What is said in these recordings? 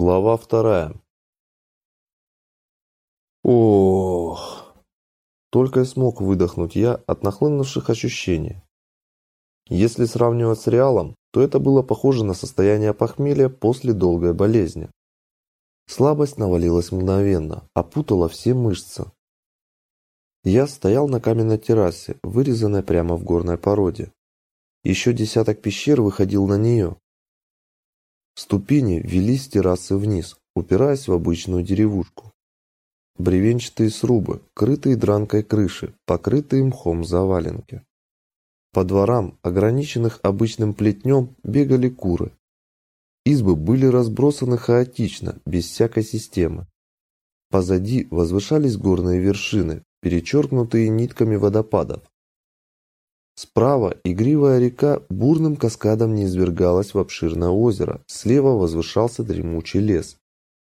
Глава вторая. Ох. Только и смог выдохнуть я от нахлынувших ощущений. Если сравнивать с реалом, то это было похоже на состояние похмелья после долгой болезни. Слабость навалилась мгновенно, опутала все мышцы. Я стоял на каменной террасе, вырезанной прямо в горной породе. Еще десяток пещер выходил на нее, Ступени вели с террасы вниз, упираясь в обычную деревушку. Бревенчатые срубы, крытые дранкой крыши, покрытые мхом заваленки. По дворам, ограниченных обычным плетнем, бегали куры. Избы были разбросаны хаотично, без всякой системы. Позади возвышались горные вершины, перечеркнутые нитками водопадов, Справа игривая река бурным каскадом неизвергалась в обширное озеро, слева возвышался дремучий лес.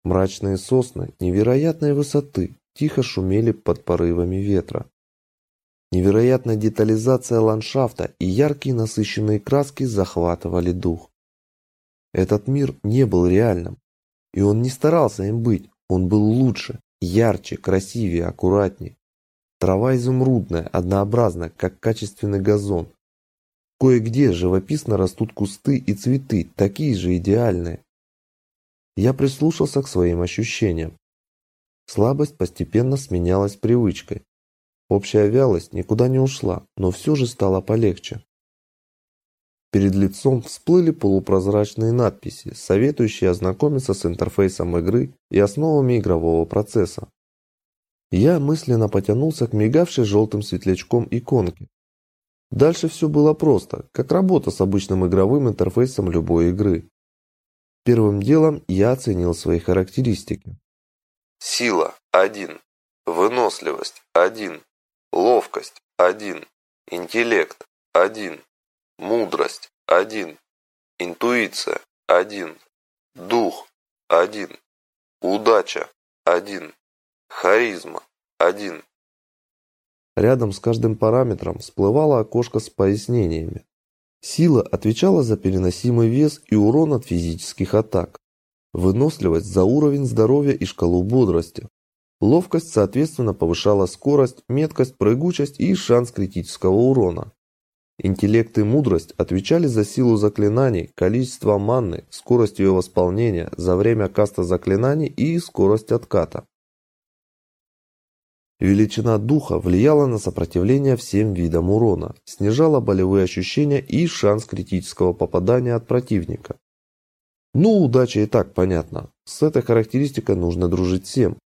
Мрачные сосны невероятной высоты тихо шумели под порывами ветра. Невероятная детализация ландшафта и яркие насыщенные краски захватывали дух. Этот мир не был реальным, и он не старался им быть, он был лучше, ярче, красивее, аккуратнее. Трава изумрудная, однообразная, как качественный газон. Кое-где живописно растут кусты и цветы, такие же идеальные. Я прислушался к своим ощущениям. Слабость постепенно сменялась привычкой. Общая вялость никуда не ушла, но все же стало полегче. Перед лицом всплыли полупрозрачные надписи, советующие ознакомиться с интерфейсом игры и основами игрового процесса. Я мысленно потянулся к мигавшей желтым светлячком иконке. Дальше все было просто, как работа с обычным игровым интерфейсом любой игры. Первым делом я оценил свои характеристики. Сила – 1. Выносливость – 1. Ловкость – 1. Интеллект – 1. Мудрость – 1. Интуиция – 1. Дух – 1. Удача – 1. Харизма. Один. Рядом с каждым параметром всплывало окошко с пояснениями. Сила отвечала за переносимый вес и урон от физических атак. Выносливость за уровень здоровья и шкалу бодрости. Ловкость, соответственно, повышала скорость, меткость, прыгучесть и шанс критического урона. Интеллект и мудрость отвечали за силу заклинаний, количество манны, скорость ее восполнения за время каста заклинаний и скорость отката. Величина духа влияла на сопротивление всем видам урона, снижала болевые ощущения и шанс критического попадания от противника. Ну, удача и так понятно. С этой характеристикой нужно дружить всем.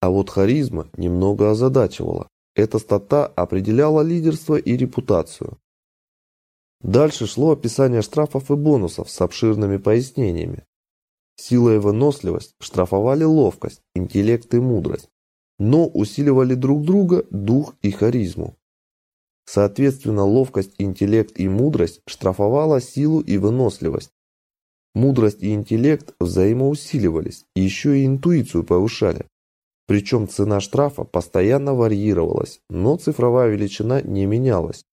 А вот харизма немного озадачивала. Эта стата определяла лидерство и репутацию. Дальше шло описание штрафов и бонусов с обширными пояснениями. Сила и выносливость штрафовали ловкость, интеллект и мудрость но усиливали друг друга дух и харизму. Соответственно, ловкость, интеллект и мудрость штрафовала силу и выносливость. Мудрость и интеллект взаимоусиливались, еще и интуицию повышали. Причем цена штрафа постоянно варьировалась, но цифровая величина не менялась.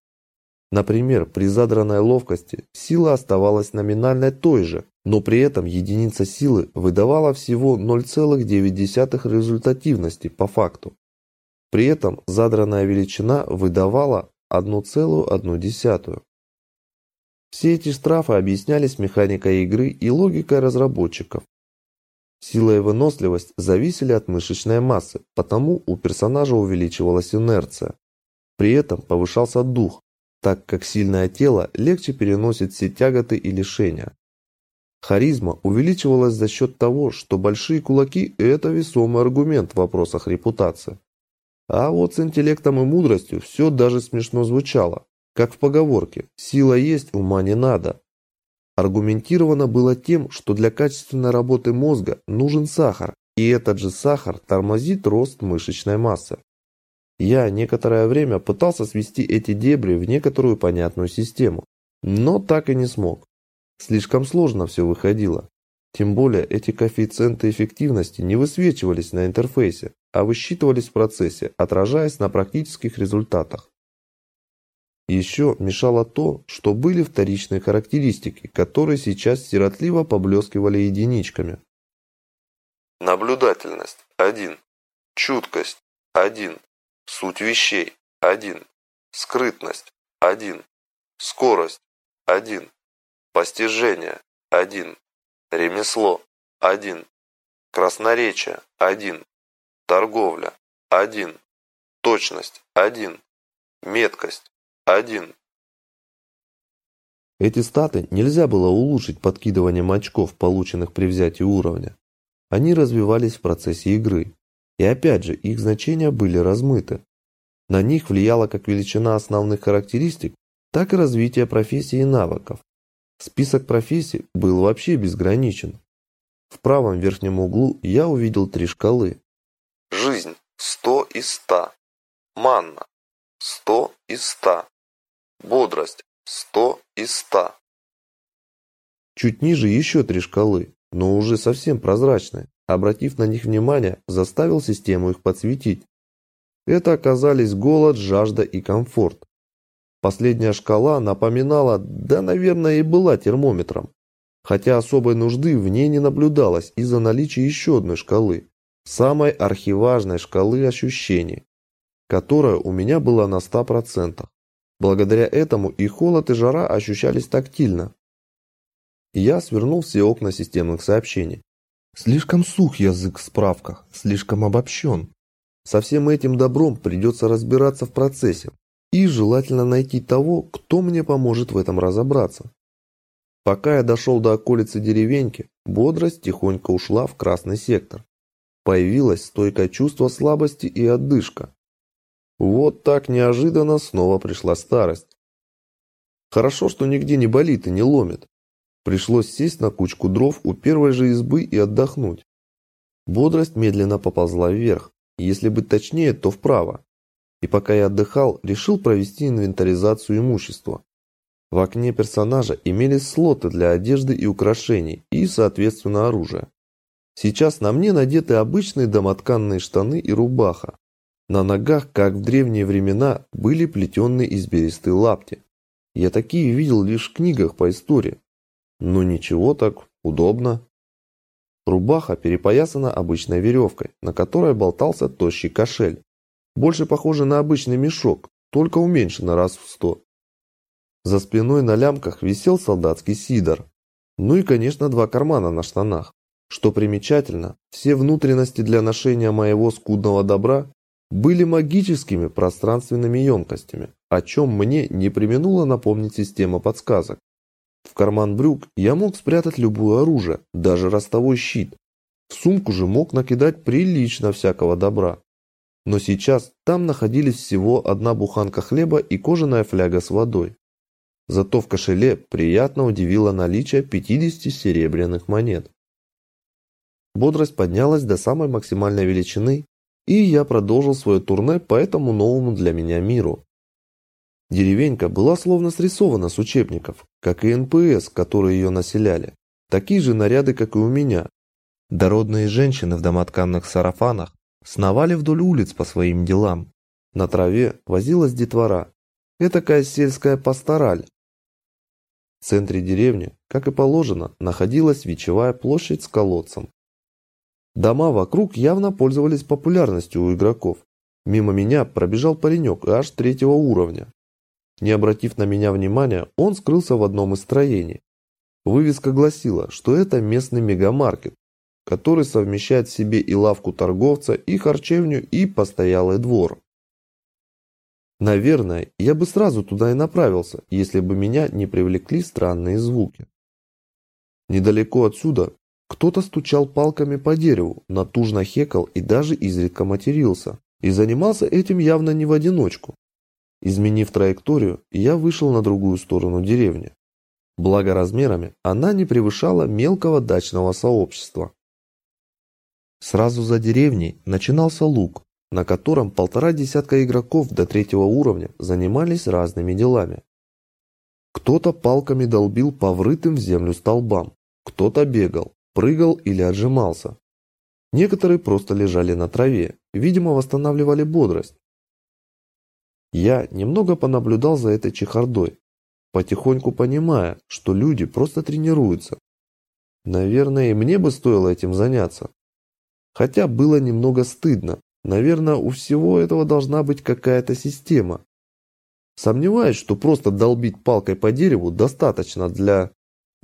Например, при задранной ловкости сила оставалась номинальной той же, но при этом единица силы выдавала всего 0,9 результативности по факту. При этом задранная величина выдавала 1,1. Все эти штрафы объяснялись механикой игры и логикой разработчиков. Сила и выносливость зависели от мышечной массы, потому у персонажа увеличивалась инерция. При этом повышался дух, так как сильное тело легче переносит все тяготы и лишения. Харизма увеличивалась за счет того, что большие кулаки – это весомый аргумент в вопросах репутации. А вот с интеллектом и мудростью все даже смешно звучало, как в поговорке «сила есть, ума не надо». Аргументировано было тем, что для качественной работы мозга нужен сахар, и этот же сахар тормозит рост мышечной массы. Я некоторое время пытался свести эти дебри в некоторую понятную систему, но так и не смог. Слишком сложно все выходило. Тем более эти коэффициенты эффективности не высвечивались на интерфейсе, а высчитывались в процессе, отражаясь на практических результатах. Еще мешало то, что были вторичные характеристики, которые сейчас сиротливо поблескивали единичками. Наблюдательность – 1. Чуткость – 1. Суть вещей – 1. Скрытность – 1. Скорость – 1. Постижение – 1. Ремесло – 1. Красноречие – 1. Торговля – 1. Точность – 1. Меткость – 1. Эти статы нельзя было улучшить подкидыванием очков, полученных при взятии уровня. Они развивались в процессе игры. И опять же, их значения были размыты. На них влияла как величина основных характеристик, так и развитие профессий и навыков. Список профессий был вообще безграничен. В правом верхнем углу я увидел три шкалы. Жизнь – 100 из 100. Манна – 100 из 100. Бодрость – 100 из 100. Чуть ниже еще три шкалы но уже совсем прозрачные. Обратив на них внимание, заставил систему их подсветить. Это оказались голод, жажда и комфорт. Последняя шкала напоминала, да, наверное, и была термометром. Хотя особой нужды в ней не наблюдалось из-за наличия еще одной шкалы, самой архиважной шкалы ощущений, которая у меня была на 100%. Благодаря этому и холод, и жара ощущались тактильно, я свернул все окна системных сообщений. Слишком сух язык в справках, слишком обобщен. Со всем этим добром придется разбираться в процессе. И желательно найти того, кто мне поможет в этом разобраться. Пока я дошел до околицы деревеньки, бодрость тихонько ушла в красный сектор. Появилось стойкое чувство слабости и отдышка. Вот так неожиданно снова пришла старость. Хорошо, что нигде не болит и не ломит. Пришлось сесть на кучку дров у первой же избы и отдохнуть. Бодрость медленно поползла вверх, если быть точнее, то вправо. И пока я отдыхал, решил провести инвентаризацию имущества. В окне персонажа имелись слоты для одежды и украшений, и, соответственно, оружия. Сейчас на мне надеты обычные домотканные штаны и рубаха. На ногах, как в древние времена, были плетеные изберистые лапти. Я такие видел лишь в книгах по истории. Ну ничего так, удобно. Рубаха перепоясана обычной веревкой, на которой болтался тощий кошель. Больше похоже на обычный мешок, только уменьшено раз в сто. За спиной на лямках висел солдатский сидор. Ну и, конечно, два кармана на штанах. Что примечательно, все внутренности для ношения моего скудного добра были магическими пространственными емкостями, о чем мне не применула напомнить система подсказок. В карман брюк я мог спрятать любое оружие, даже ростовой щит. В сумку же мог накидать прилично всякого добра. Но сейчас там находились всего одна буханка хлеба и кожаная фляга с водой. Зато в кошеле приятно удивило наличие 50 серебряных монет. Бодрость поднялась до самой максимальной величины, и я продолжил свое турне по этому новому для меня миру. Деревенька была словно срисована с учебников, как и НПС, которые ее населяли. Такие же наряды, как и у меня. Дородные женщины в домотканных сарафанах сновали вдоль улиц по своим делам. На траве возилась детвора. Этакая сельская пастораль. В центре деревни, как и положено, находилась вечевая площадь с колодцем. Дома вокруг явно пользовались популярностью у игроков. Мимо меня пробежал паренек аж третьего уровня. Не обратив на меня внимания, он скрылся в одном из строений. Вывеска гласила, что это местный мегамаркет, который совмещает в себе и лавку торговца, и харчевню, и постоялый двор. Наверное, я бы сразу туда и направился, если бы меня не привлекли странные звуки. Недалеко отсюда кто-то стучал палками по дереву, натужно хекал и даже изредка матерился. И занимался этим явно не в одиночку. Изменив траекторию, я вышел на другую сторону деревни. Благо размерами она не превышала мелкого дачного сообщества. Сразу за деревней начинался луг, на котором полтора десятка игроков до третьего уровня занимались разными делами. Кто-то палками долбил по врытым в землю столбам, кто-то бегал, прыгал или отжимался. Некоторые просто лежали на траве, видимо восстанавливали бодрость. Я немного понаблюдал за этой чехардой, потихоньку понимая, что люди просто тренируются. Наверное, и мне бы стоило этим заняться. Хотя было немного стыдно. Наверное, у всего этого должна быть какая-то система. Сомневаюсь, что просто долбить палкой по дереву достаточно для...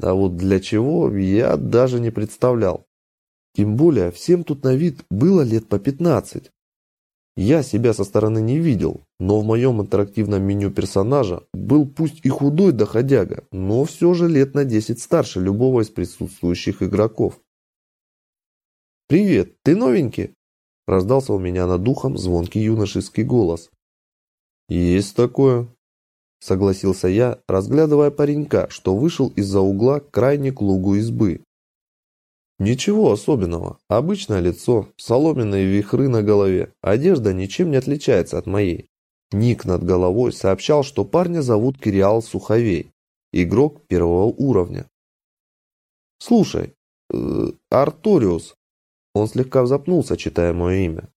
А вот для чего, я даже не представлял. Тем более, всем тут на вид было лет по 15. Я себя со стороны не видел, но в моем интерактивном меню персонажа был пусть и худой доходяга, но все же лет на 10 старше любого из присутствующих игроков. «Привет, ты новенький?» – раздался у меня над духом звонкий юношеский голос. «Есть такое», – согласился я, разглядывая паренька, что вышел из-за угла крайне к лугу избы. Ничего особенного. Обычное лицо, соломенные вихры на голове. Одежда ничем не отличается от моей. Ник над головой сообщал, что парня зовут Кириал Суховей. Игрок первого уровня. «Слушай, э, Арториус...» Он слегка запнулся, читая мое имя.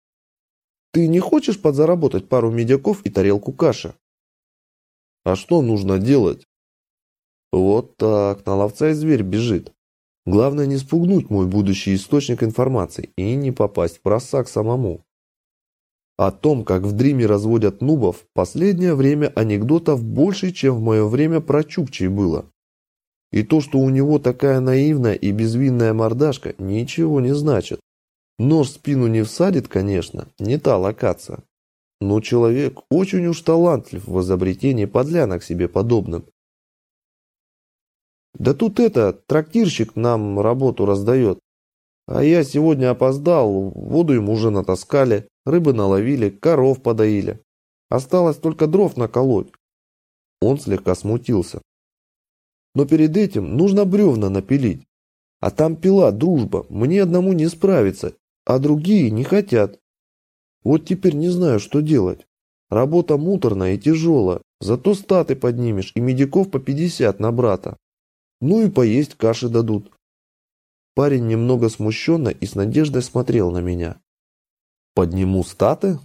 «Ты не хочешь подзаработать пару медяков и тарелку каши?» «А что нужно делать?» «Вот так, на ловца и зверь бежит. Главное не спугнуть мой будущий источник информации и не попасть в просак самому. О том, как в Дриме разводят нубов, последнее время анекдотов больше, чем в мое время про Чукчей было. И то, что у него такая наивная и безвинная мордашка, ничего не значит. Нож спину не всадит, конечно, не та локация. Но человек очень уж талантлив в изобретении подлянок себе подобным. Да тут это, трактирщик нам работу раздает. А я сегодня опоздал, воду ему уже натаскали, рыбы наловили, коров подоили. Осталось только дров наколоть. Он слегка смутился. Но перед этим нужно бревна напилить. А там пила, дружба, мне одному не справиться, а другие не хотят. Вот теперь не знаю, что делать. Работа муторная и тяжелая, зато статы поднимешь и медиков по 50 на брата. Ну и поесть каши дадут. Парень немного смущенно и с надеждой смотрел на меня. Подниму статы?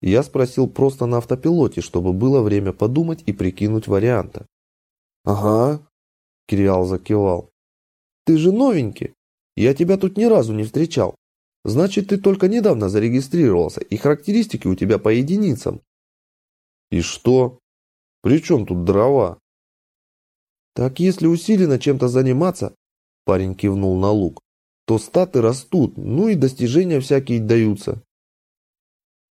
Я спросил просто на автопилоте, чтобы было время подумать и прикинуть варианты. Ага, Кириал закивал. Ты же новенький. Я тебя тут ни разу не встречал. Значит, ты только недавно зарегистрировался, и характеристики у тебя по единицам. И что? При чем тут дрова? Так если усиленно чем-то заниматься, парень кивнул на лук, то статы растут, ну и достижения всякие даются.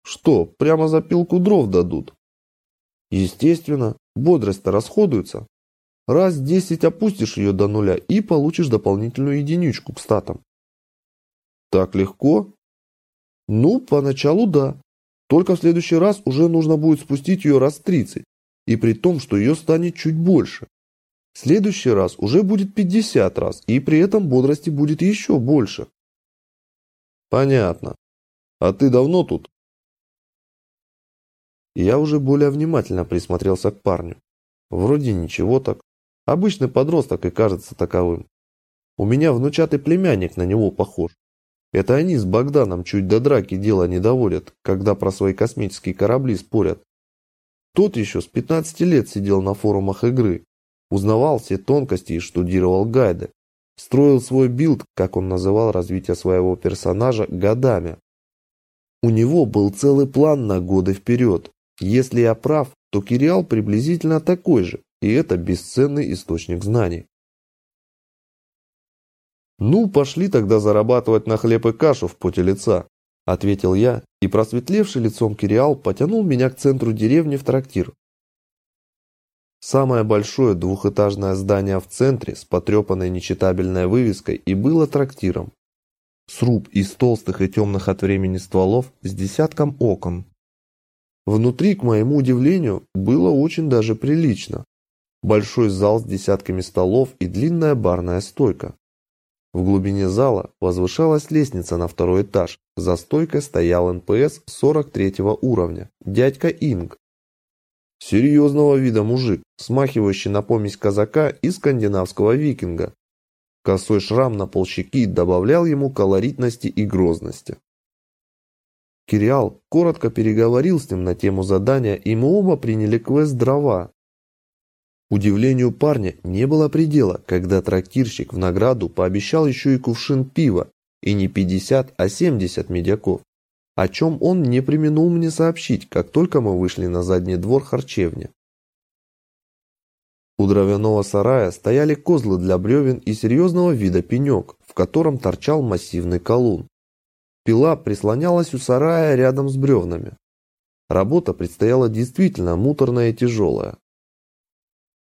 Что, прямо за пилку дров дадут? Естественно, бодрость-то расходуется. Раз десять опустишь ее до нуля и получишь дополнительную единичку к статам. Так легко? Ну, поначалу да. Только в следующий раз уже нужно будет спустить ее раз 30, и при том, что ее станет чуть больше следующий раз уже будет 50 раз, и при этом бодрости будет еще больше. Понятно. А ты давно тут? Я уже более внимательно присмотрелся к парню. Вроде ничего так. Обычный подросток и кажется таковым. У меня внучатый племянник на него похож. Это они с Богданом чуть до драки дело не доводят, когда про свои космические корабли спорят. Тот еще с 15 лет сидел на форумах игры, Узнавал все тонкости и штудировал гайды. Строил свой билд, как он называл развитие своего персонажа, годами. У него был целый план на годы вперед. Если я прав, то Кириал приблизительно такой же, и это бесценный источник знаний. «Ну, пошли тогда зарабатывать на хлеб и кашу в поте лица», – ответил я, и просветлевший лицом Кириал потянул меня к центру деревни в трактир. Самое большое двухэтажное здание в центре с потрепанной нечитабельной вывеской и было трактиром. Сруб из толстых и темных от времени стволов с десятком окон. Внутри, к моему удивлению, было очень даже прилично. Большой зал с десятками столов и длинная барная стойка. В глубине зала возвышалась лестница на второй этаж. За стойкой стоял НПС 43 уровня, дядька Инг, Серьезного вида мужик, смахивающий на помесь казака и скандинавского викинга. Косой шрам на полщеки добавлял ему колоритности и грозности. Кириал коротко переговорил с ним на тему задания, и мы оба приняли квест «Дрова». Удивлению парня не было предела, когда трактирщик в награду пообещал еще и кувшин пива, и не 50, а 70 медяков, о чем он не применул мне сообщить, как только мы вышли на задний двор харчевни. У дровяного сарая стояли козлы для бревен и серьезного вида пенек, в котором торчал массивный колун. Пила прислонялась у сарая рядом с бревнами. Работа предстояла действительно муторная и тяжелая.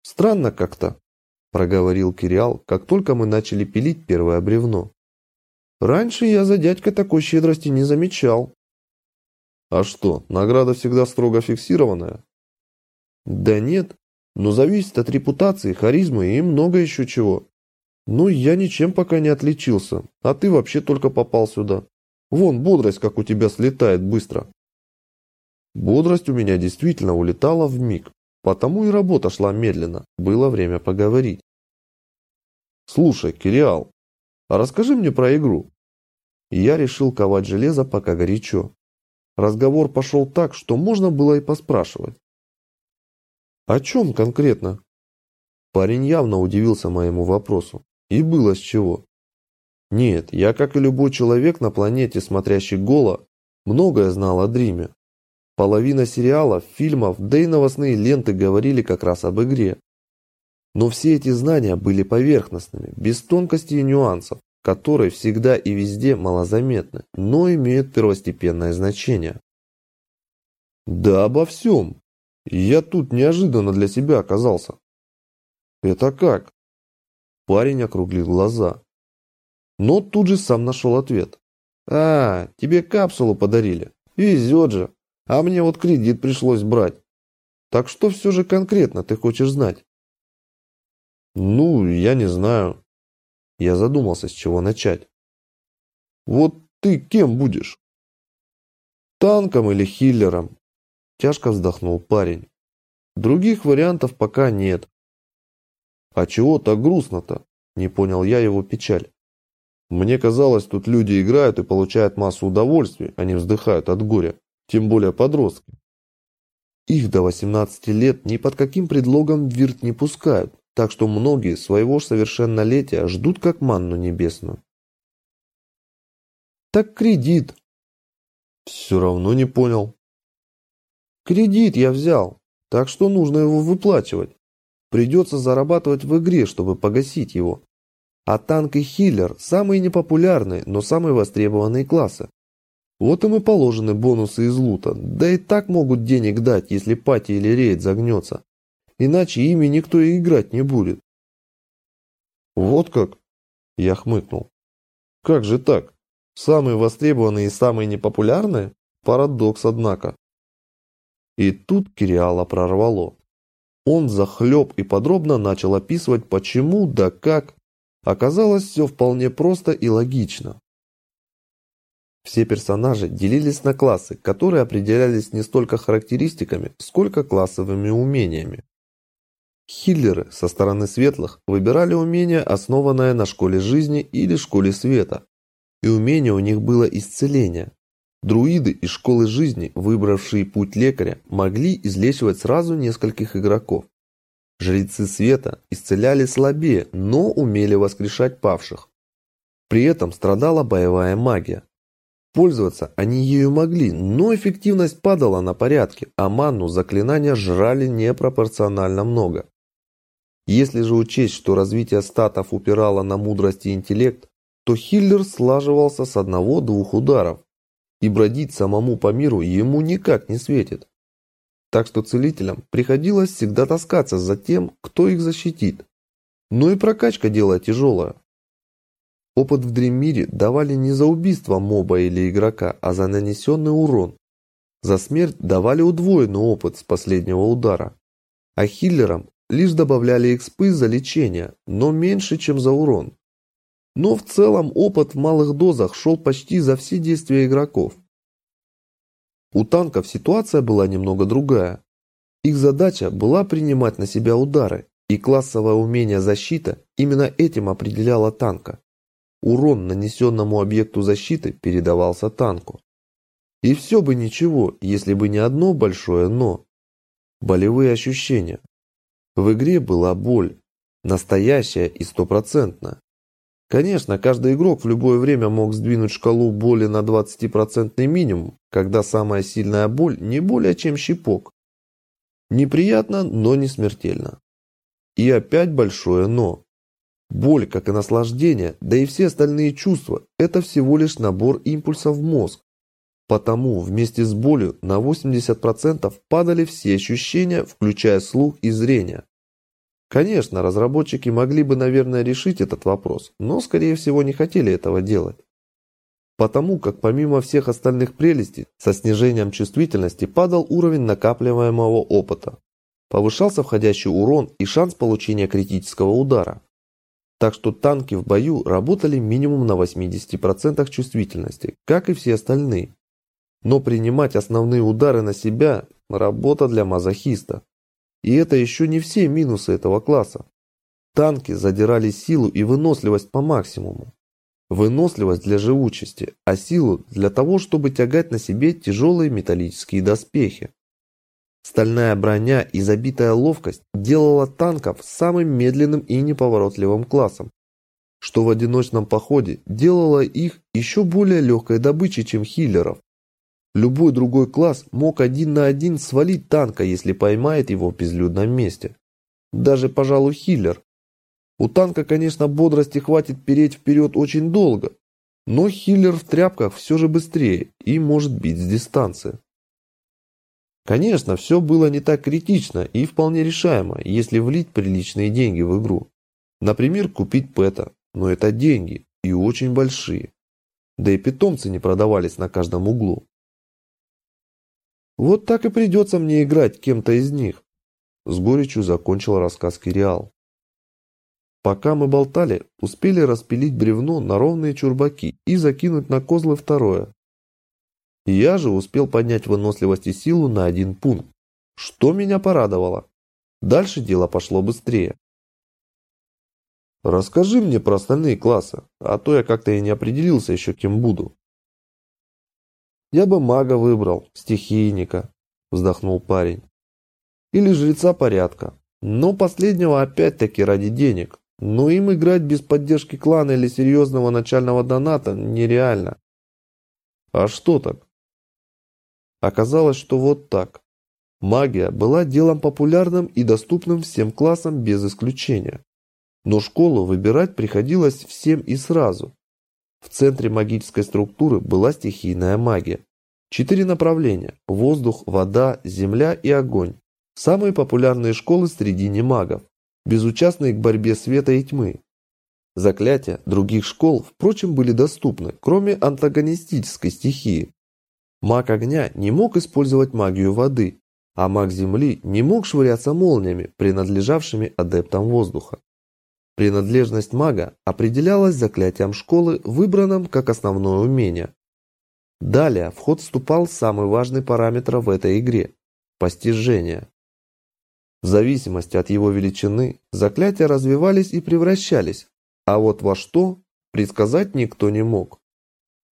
«Странно как-то», – проговорил Кириал, как только мы начали пилить первое бревно. «Раньше я за дядькой такой щедрости не замечал». «А что, награда всегда строго фиксированная?» «Да нет, но зависит от репутации, харизмы и много еще чего. Ну, я ничем пока не отличился, а ты вообще только попал сюда. Вон, бодрость, как у тебя слетает быстро. Бодрость у меня действительно улетала в миг, потому и работа шла медленно, было время поговорить. Слушай, Кириал, а расскажи мне про игру. Я решил ковать железо пока горячо. Разговор пошел так, что можно было и поспрашивать. О чем конкретно? Парень явно удивился моему вопросу. И было с чего. Нет, я, как и любой человек на планете, смотрящий Голо, многое знал о Дриме. Половина сериалов, фильмов, да и новостные ленты говорили как раз об игре. Но все эти знания были поверхностными, без тонкостей и нюансов, которые всегда и везде малозаметны, но имеют первостепенное значение. Да обо всем, я тут неожиданно для себя оказался. Это как? Парень округлил глаза. Но тут же сам нашел ответ. А, тебе капсулу подарили. Везет же. А мне вот кредит пришлось брать. Так что все же конкретно ты хочешь знать? Ну, я не знаю. Я задумался, с чего начать. Вот ты кем будешь? Танком или хиллером? Тяжко вздохнул парень. Других вариантов пока нет. А чего так грустно-то? Не понял я его печаль. Мне казалось, тут люди играют и получают массу удовольствия, а не вздыхают от горя. Тем более подростки. Их до 18 лет ни под каким предлогом в вирт не пускают, так что многие своего совершеннолетия ждут как манну небесную. Так кредит. Все равно не понял. Кредит я взял, так что нужно его выплачивать. Придется зарабатывать в игре, чтобы погасить его. А танк и хиллер – самые непопулярные, но самые востребованные классы. Вот им и положены бонусы из лута, да и так могут денег дать, если пати или рейд загнется. Иначе ими никто и играть не будет. Вот как? Я хмыкнул. Как же так? Самые востребованные и самые непопулярные? Парадокс, однако. И тут Кириала прорвало. Он захлеб и подробно начал описывать почему да как. Оказалось все вполне просто и логично. Все персонажи делились на классы, которые определялись не столько характеристиками, сколько классовыми умениями. Хиллеры со стороны светлых выбирали умение, основанное на школе жизни или школе света. И умение у них было исцеление, Друиды из школы жизни, выбравшие путь лекаря, могли излечивать сразу нескольких игроков. Жрецы света исцеляли слабее, но умели воскрешать павших. При этом страдала боевая магия. Пользоваться они ею могли, но эффективность падала на порядке, а ману заклинания жрали непропорционально много. Если же учесть, что развитие статов упирало на мудрость и интеллект, то хиллер слаживался с одного-двух ударов, и бродить самому по миру ему никак не светит. Так что целителям приходилось всегда таскаться за тем, кто их защитит. Но и прокачка дело тяжелое. Опыт в Дриммире давали не за убийство моба или игрока, а за нанесенный урон. За смерть давали удвоенный опыт с последнего удара. А хиллерам лишь добавляли экспы за лечение, но меньше, чем за урон. Но в целом опыт в малых дозах шел почти за все действия игроков. У танков ситуация была немного другая. Их задача была принимать на себя удары, и классовое умение защита именно этим определяло танка. Урон нанесенному объекту защиты передавался танку. И все бы ничего, если бы не одно большое «но». Болевые ощущения. В игре была боль, настоящая и стопроцентная. Конечно, каждый игрок в любое время мог сдвинуть шкалу боли на 20% минимум, когда самая сильная боль не более чем щипок. Неприятно, но не смертельно. И опять большое «но». Боль, как и наслаждение, да и все остальные чувства – это всего лишь набор импульсов в мозг. Потому вместе с болью на 80% падали все ощущения, включая слух и зрение. Конечно, разработчики могли бы, наверное, решить этот вопрос, но, скорее всего, не хотели этого делать. Потому как помимо всех остальных прелестей, со снижением чувствительности падал уровень накапливаемого опыта. Повышался входящий урон и шанс получения критического удара. Так что танки в бою работали минимум на 80% чувствительности, как и все остальные. Но принимать основные удары на себя – работа для мазохиста. И это еще не все минусы этого класса. Танки задирали силу и выносливость по максимуму. Выносливость для живучести, а силу для того, чтобы тягать на себе тяжелые металлические доспехи. Стальная броня и забитая ловкость делала танков самым медленным и неповоротливым классом, что в одиночном походе делало их еще более легкой добычей, чем хиллеров. Любой другой класс мог один на один свалить танка, если поймает его в безлюдном месте. Даже, пожалуй, хиллер. У танка, конечно, бодрости хватит переть вперед очень долго, но хиллер в тряпках все же быстрее и может бить с дистанции. Конечно, все было не так критично и вполне решаемо, если влить приличные деньги в игру. Например, купить пэта, но это деньги и очень большие. Да и питомцы не продавались на каждом углу. Вот так и придется мне играть кем-то из них. С горечью закончил рассказ Кириал. Пока мы болтали, успели распилить бревно на ровные чурбаки и закинуть на козлы второе. Я же успел поднять выносливость и силу на один пункт, что меня порадовало. Дальше дело пошло быстрее. Расскажи мне про остальные классы, а то я как-то и не определился еще кем буду. Я бы мага выбрал, стихийника, вздохнул парень. Или жреца порядка. Но последнего опять-таки ради денег. Но им играть без поддержки клана или серьезного начального доната нереально. А что так? Оказалось, что вот так. Магия была делом популярным и доступным всем классам без исключения. Но школу выбирать приходилось всем и сразу. В центре магической структуры была стихийная магия. Четыре направления – воздух, вода, земля и огонь. Самые популярные школы среди немагов, безучастные к борьбе света и тьмы. Заклятия других школ, впрочем, были доступны, кроме антагонистической стихии. Маг огня не мог использовать магию воды, а маг земли не мог швыряться молниями, принадлежавшими адептам воздуха. Принадлежность мага определялась заклятием школы, выбранным как основное умение. Далее в ход вступал самый важный параметр в этой игре – постижение. В зависимости от его величины заклятия развивались и превращались, а вот во что предсказать никто не мог.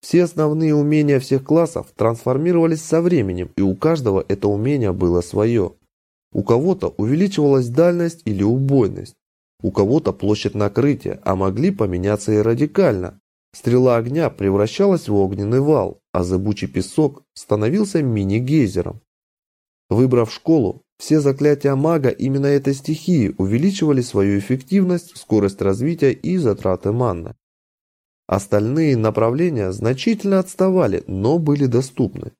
Все основные умения всех классов трансформировались со временем, и у каждого это умение было свое. У кого-то увеличивалась дальность или убойность, у кого-то площадь накрытия, а могли поменяться и радикально. Стрела огня превращалась в огненный вал, а зыбучий песок становился мини-гейзером. Выбрав школу, все заклятия мага именно этой стихии увеличивали свою эффективность, скорость развития и затраты манны. Остальные направления значительно отставали, но были доступны.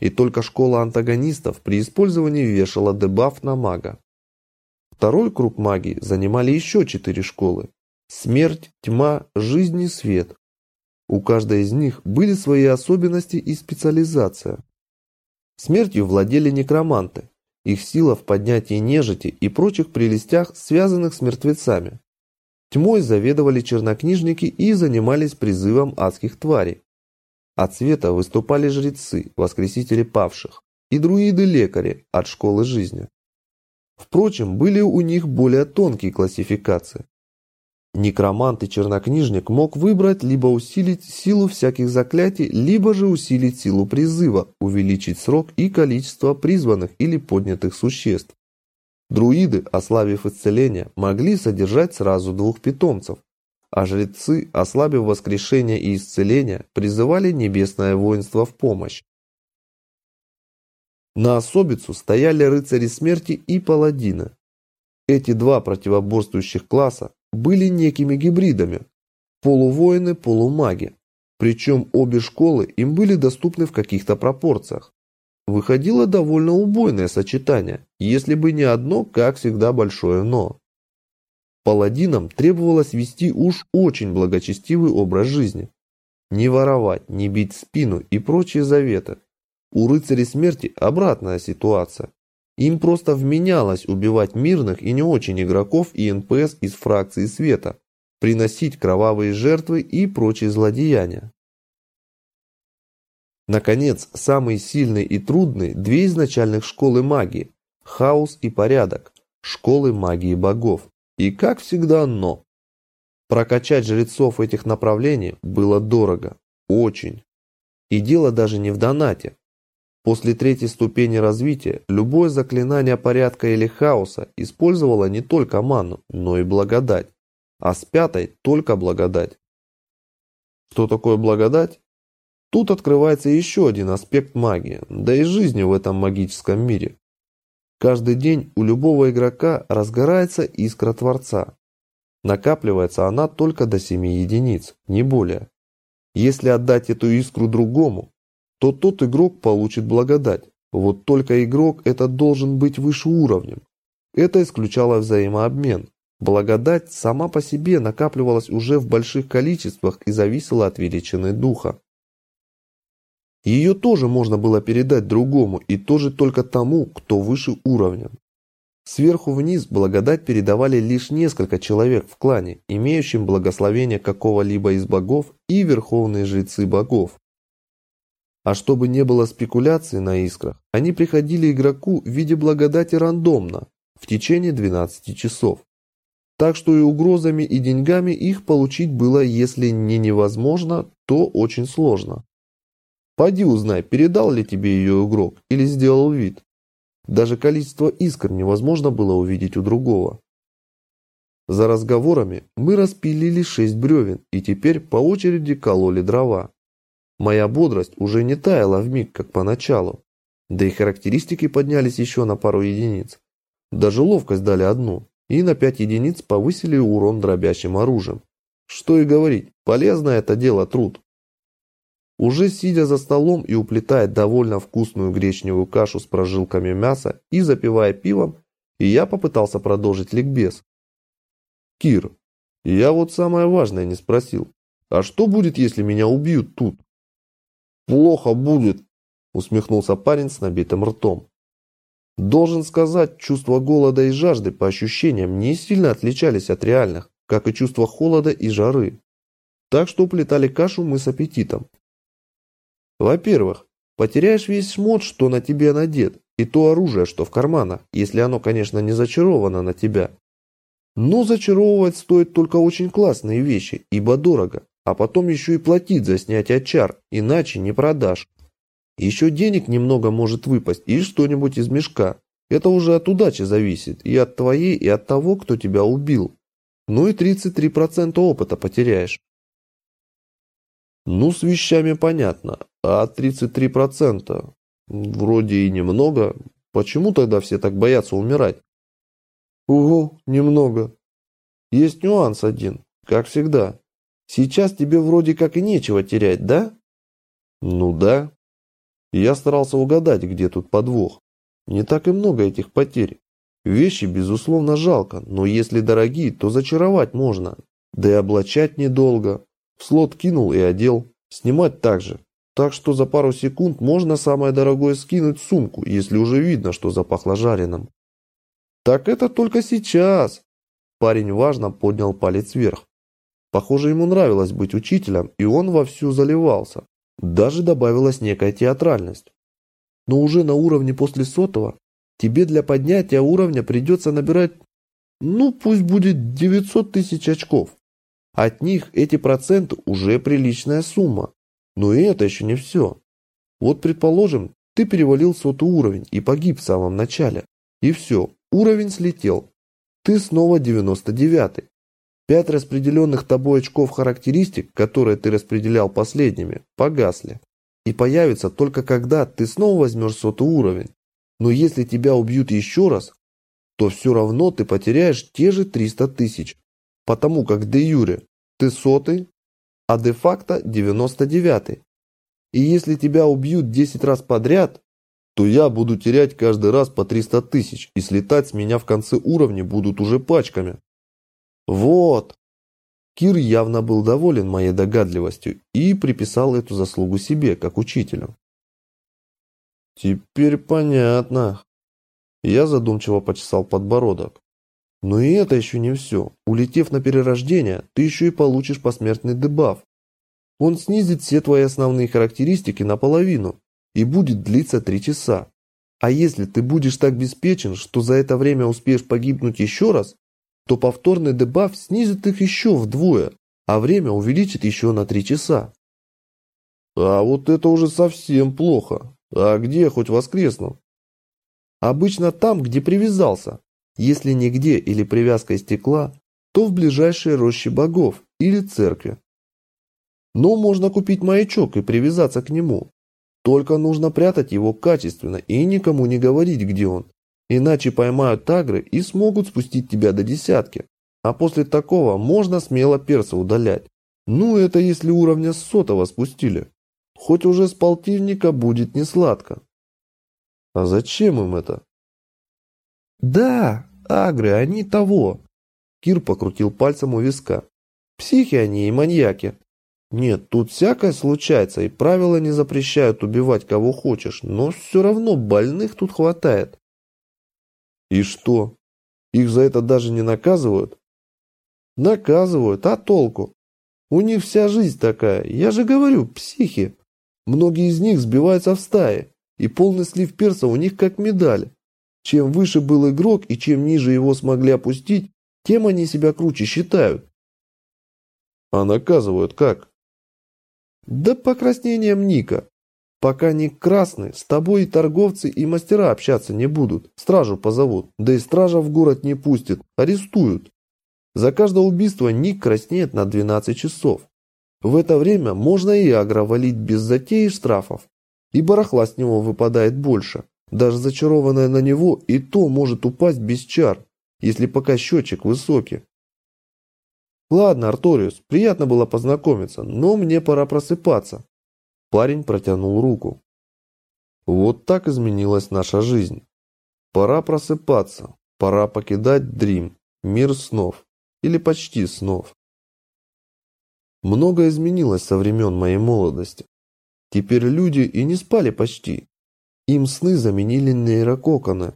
И только школа антагонистов при использовании вешала дебаф на мага. Второй круг магии занимали еще четыре школы. Смерть, тьма, жизнь и свет. У каждой из них были свои особенности и специализация. Смертью владели некроманты. Их сила в поднятии нежити и прочих прелестях, связанных с мертвецами. Тьмой заведовали чернокнижники и занимались призывом адских тварей. От света выступали жрецы, воскресители павших, и друиды-лекари от школы жизни. Впрочем, были у них более тонкие классификации. Некромант и чернокнижник мог выбрать либо усилить силу всяких заклятий, либо же усилить силу призыва, увеличить срок и количество призванных или поднятых существ. Друиды, ослабив исцеление, могли содержать сразу двух питомцев, а жрецы, ослабив воскрешение и исцеление, призывали небесное воинство в помощь. На особицу стояли рыцари смерти и паладины. Эти два противоборствующих класса были некими гибридами, полувоины, полумаги. Причем обе школы им были доступны в каких-то пропорциях. Выходило довольно убойное сочетание, если бы не одно, как всегда, большое «но». Паладинам требовалось вести уж очень благочестивый образ жизни. Не воровать, не бить в спину и прочие заветы. У рыцарей смерти обратная ситуация. Им просто вменялось убивать мирных и не очень игроков и НПС из фракции света, приносить кровавые жертвы и прочие злодеяния. Наконец, самые сильные и трудные две изначальных школы магии – хаос и порядок, школы магии богов. И как всегда, но. Прокачать жрецов этих направлений было дорого, очень. И дело даже не в донате. После третьей ступени развития любое заклинание порядка или хаоса использовало не только ману, но и благодать. А с пятой только благодать. Что такое благодать? Тут открывается еще один аспект магии, да и жизни в этом магическом мире. Каждый день у любого игрока разгорается искра Творца. Накапливается она только до 7 единиц, не более. Если отдать эту искру другому, то тот игрок получит благодать. Вот только игрок этот должен быть выше уровнем. Это исключало взаимообмен. Благодать сама по себе накапливалась уже в больших количествах и зависела от величины духа. Ее тоже можно было передать другому и тоже только тому, кто выше уровнем. Сверху вниз благодать передавали лишь несколько человек в клане, имеющим благословение какого-либо из богов и верховные жрецы богов. А чтобы не было спекуляций на искрах, они приходили игроку в виде благодати рандомно, в течение 12 часов. Так что и угрозами, и деньгами их получить было, если не невозможно, то очень сложно. Пойди узнай, передал ли тебе ее игрок или сделал вид. Даже количество искр невозможно было увидеть у другого. За разговорами мы распилили шесть бревен и теперь по очереди кололи дрова. Моя бодрость уже не таяла в миг, как поначалу. Да и характеристики поднялись еще на пару единиц. Даже ловкость дали одну, и на пять единиц повысили урон дробящим оружием. Что и говорить, полезно это дело труд. Уже сидя за столом и уплетая довольно вкусную гречневую кашу с прожилками мяса и запивая пивом, я попытался продолжить ликбез. «Кир, я вот самое важное не спросил. А что будет, если меня убьют тут?» «Плохо будет», — усмехнулся парень с набитым ртом. Должен сказать, чувства голода и жажды по ощущениям не сильно отличались от реальных, как и чувства холода и жары. Так что уплетали кашу мы с аппетитом. Во-первых, потеряешь весь шмот, что на тебе надет, и то оружие, что в карманах, если оно, конечно, не зачаровано на тебя. Но зачаровывать стоит только очень классные вещи, ибо дорого, а потом еще и платить за снятие чар, иначе не продашь. Еще денег немного может выпасть и что-нибудь из мешка. Это уже от удачи зависит, и от твоей, и от того, кто тебя убил. Ну и 33% опыта потеряешь. Ну, с вещами понятно, а 33%? Вроде и немного. Почему тогда все так боятся умирать? Угу, немного. Есть нюанс один, как всегда. Сейчас тебе вроде как и нечего терять, да? Ну да. Я старался угадать, где тут подвох. Не так и много этих потерь. Вещи, безусловно, жалко, но если дорогие, то зачаровать можно. Да и облачать недолго. В слот кинул и одел. Снимать также. Так что за пару секунд можно самое дорогое скинуть в сумку, если уже видно, что запахло жареным. Так это только сейчас. Парень важно поднял палец вверх. Похоже, ему нравилось быть учителем, и он вовсю заливался. Даже добавилась некая театральность. Но уже на уровне после сотого тебе для поднятия уровня придется набирать, ну пусть будет 900 тысяч очков. От них эти проценты уже приличная сумма. Но и это еще не все. Вот предположим, ты перевалил сотый уровень и погиб в самом начале. И все, уровень слетел. Ты снова 99-й. Пять распределенных тобой очков характеристик, которые ты распределял последними, погасли. И появятся только когда ты снова возьмешь сотый уровень. Но если тебя убьют еще раз, то все равно ты потеряешь те же 300 тысяч. Потому как де юре ты сотый, а де-факто 99. И если тебя убьют 10 раз подряд, то я буду терять каждый раз по 300 тысяч, и слетать с меня в конце уровня будут уже пачками. Вот. Кир явно был доволен моей догадливостью и приписал эту заслугу себе, как учителю. Теперь понятно. Я задумчиво почесал подбородок. Но и это еще не все. Улетев на перерождение, ты еще и получишь посмертный дебаф. Он снизит все твои основные характеристики наполовину и будет длиться 3 часа. А если ты будешь так обеспечен, что за это время успеешь погибнуть еще раз, то повторный дебаф снизит их еще вдвое, а время увеличит еще на 3 часа. А вот это уже совсем плохо. А где хоть воскресну? Обычно там, где привязался. Если нигде или привязка истекла, то в ближайшей роще богов или церкви. Но можно купить маячок и привязаться к нему. Только нужно прятать его качественно и никому не говорить, где он. Иначе поймают тагры и смогут спустить тебя до десятки. А после такого можно смело перса удалять. Ну, это если уровня сотого спустили. Хоть уже с полтинника будет не сладко. А зачем им это? Да, агры, они того. Кир покрутил пальцем у виска. Психи они и маньяки. Нет, тут всякое случается, и правила не запрещают убивать кого хочешь, но все равно больных тут хватает. И что? Их за это даже не наказывают? Наказывают, а толку? У них вся жизнь такая, я же говорю, психи. Многие из них сбиваются в стаи, и полный слив перса у них как медаль. Чем выше был игрок и чем ниже его смогли опустить, тем они себя круче считают. А наказывают как? Да покраснением ника. Пока ник красный, с тобой и торговцы, и мастера общаться не будут. Стражу позовут. Да и стража в город не пустит. Арестуют. За каждое убийство ник краснеет на 12 часов. В это время можно и агро валить без затей штрафов. И барахла с него выпадает больше. Даже зачарованное на него и то может упасть без чар, если пока счетчик высокий. Ладно, Арториус, приятно было познакомиться, но мне пора просыпаться. Парень протянул руку. Вот так изменилась наша жизнь. Пора просыпаться, пора покидать Дрим, мир снов, или почти снов. Много изменилось со времен моей молодости. Теперь люди и не спали почти. Им сны заменили нейрококоны.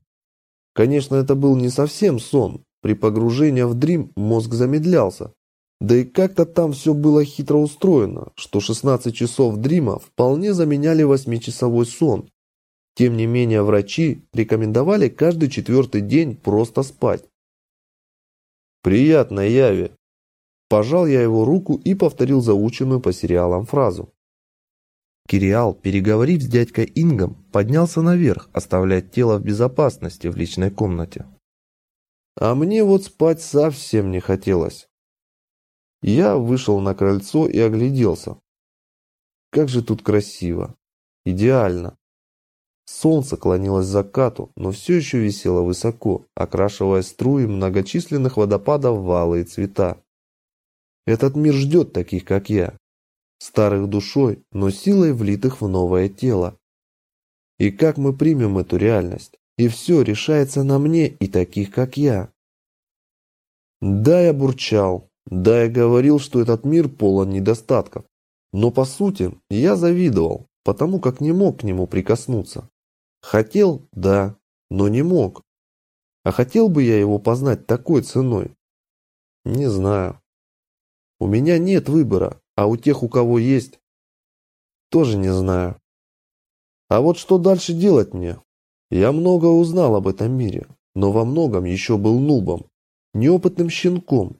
Конечно, это был не совсем сон. При погружении в дрим мозг замедлялся, да и как-то там все было хитро устроено, что 16 часов дрима вполне заменяли 8-часовой сон. Тем не менее, врачи рекомендовали каждый четвертый день просто спать. «Приятно, Яви!» Пожал я его руку и повторил заученную по сериалам фразу. Кириал, переговорив с дядькой Ингом, поднялся наверх, оставляя тело в безопасности в личной комнате. А мне вот спать совсем не хотелось. Я вышел на крыльцо и огляделся. Как же тут красиво. Идеально. Солнце клонилось к закату, но все еще висело высоко, окрашивая струи многочисленных водопадов в алые цвета. Этот мир ждет таких, как я. Старых душой, но силой влитых в новое тело. И как мы примем эту реальность? И все решается на мне и таких, как я. Да, я бурчал, да, я говорил, что этот мир полон недостатков. Но по сути, я завидовал, потому как не мог к нему прикоснуться. Хотел, да, но не мог. А хотел бы я его познать такой ценой? Не знаю. У меня нет выбора, а у тех, у кого есть, тоже не знаю. А вот что дальше делать мне? Я много узнал об этом мире, но во многом еще был нубом, неопытным щенком,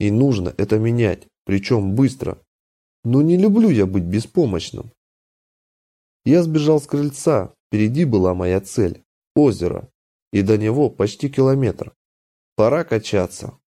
и нужно это менять, причем быстро. Но не люблю я быть беспомощным. Я сбежал с крыльца, впереди была моя цель – озеро, и до него почти километр. Пора качаться.